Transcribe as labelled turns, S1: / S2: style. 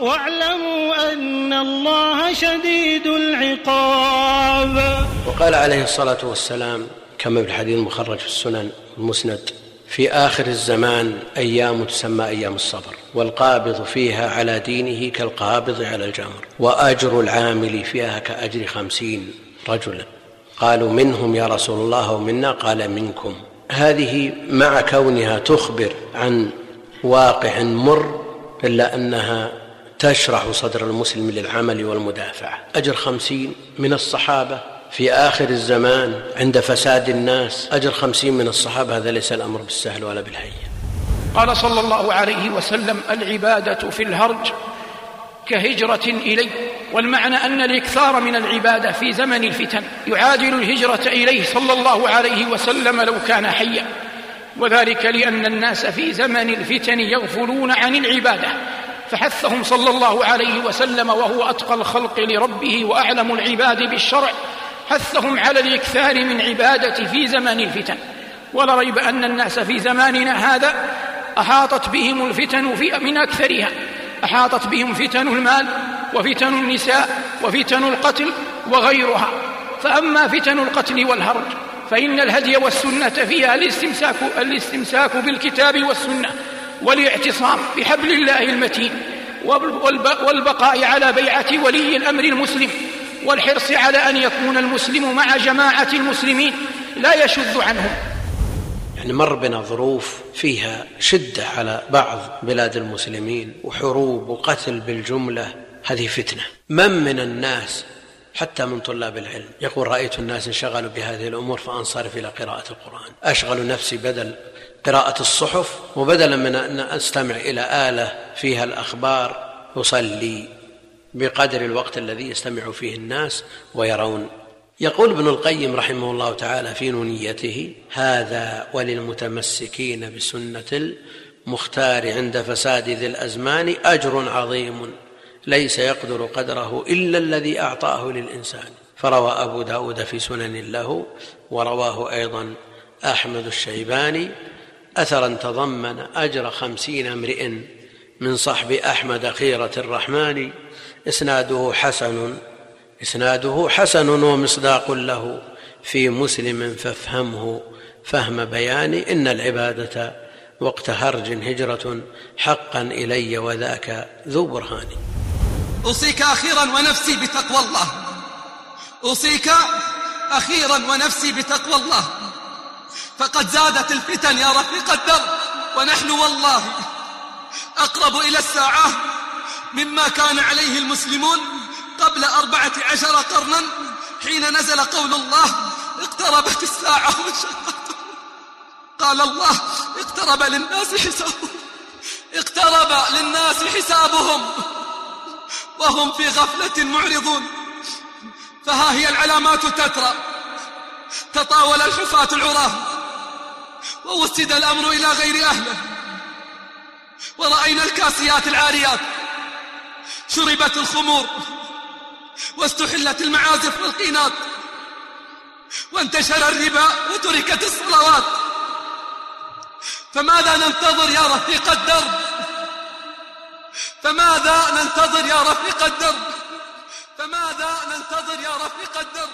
S1: واعلموا أن الله شديد العقاب.
S2: وقال عليه الصلاة والسلام كما في الحديث المخرج في السنن المسند في آخر الزمان أيام تسمى أيام الصبر والقابض فيها على دينه كالقابض على الجمر وأجر العامل فيها كأجر خمسين رجلا. قالوا منهم يا رسول الله ومنا. قال منكم. هذه مع كونها تخبر عن واقع مر إلا أنها تشرح صدر المسلم للعمل والمدافعة أجر خمسين من الصحابة في آخر الزمان عند فساد الناس. أجر خمسين من الصحابة هذا ليس الأمر بالسهل ولا بالهين.
S3: قال صلى الله عليه وسلم العبادة في الهرج كهجرة إليه والمعنى أن الإكثار من العبادة في زمن الفتن يعادل الهجرة إليه صلى الله عليه وسلم لو كان حيا. وذلك لأن الناس في زمن الفتن يغفلون عن العبادة. فحثهم صلى الله عليه وسلم وهو أتقى الخلق لربه وأعلم العباد بالشرع. حثهم على الإكثار من عبادة في زمن الفتن. ولا ريب أن الناس في زماننا هذا أحاطت بهم الفتن في من أكثرها. أحاطت بهم فتن المال وفتن النساء وفتن القتل وغيرها. فأما فتن القتل والهرج فإن الهدي والسنة فيها الاستمساك, الاستمساك بالكتاب والسنة والاعتصام بحبل الله المتين والبقاء على بيعة ولي الأمر المسلم والحرص على أن يكون المسلم مع جماعة المسلمين لا يشذ عنهم.
S2: يعني مر بنا ظروف فيها شدة على بعض بلاد المسلمين وحروب وقتل بالجملة هذه فتنة. من من الناس حتى من طلاب العلم. يقول رأيت الناس انشغلوا بهذه الأمور فأنصرف إلى قراءة القرآن. أشغل نفسي بدل قراءة الصحف وبدلا من أن أستمع إلى آلة فيها الأخبار أصلي بقدر الوقت الذي يستمع فيه الناس ويرون. يقول ابن القيم رحمه الله تعالى في نونيته هذا وللمتمسكين بسنة المختار عند فساد ذي الأزمان أجر عظيم. ليس يقدر قدره إلا الذي أعطاه للإنسان. فروى أبو داود في سنن له ورواه أيضا أحمد الشيباني أثرا تضمن أجر خمسين امرئ من صحب أحمد خيرة الرحمن. إسناده حسن إسناده حسن ومصداق له في مسلم فافهمه فهم بيان إن العبادة وقت هرج هجرة حقا إلي وذاك ذو برهان.
S4: أوصيك أخيرا ونفسي بتقوى الله. أوصيك أخيرا ونفسي بتقوى الله. فقد زادت الفتن يا رفيق الدرب ونحن والله أقرب إلى الساعة مما كان عليه المسلمون قبل أربعة عشر قرنا حين نزل قول الله اقتربت الساعة قال الله اقترب للناس حسابهم. اقترب للناس حسابهم. وهم في غفلة معرضون. فها هي العلامات تترى. تطاول الحفاة العراة. ووسد الأمر إلى غير أهله. ورأينا الكاسيات العاريات. شربت الخمور. واستحلت المعازف والقينات. وانتشر الربا وتركت الصلوات. فماذا ننتظر يا رفيق الدرب؟ فماذا ننتظر يا رفيق الدرب فماذا ننتظر يا رفيق الدرب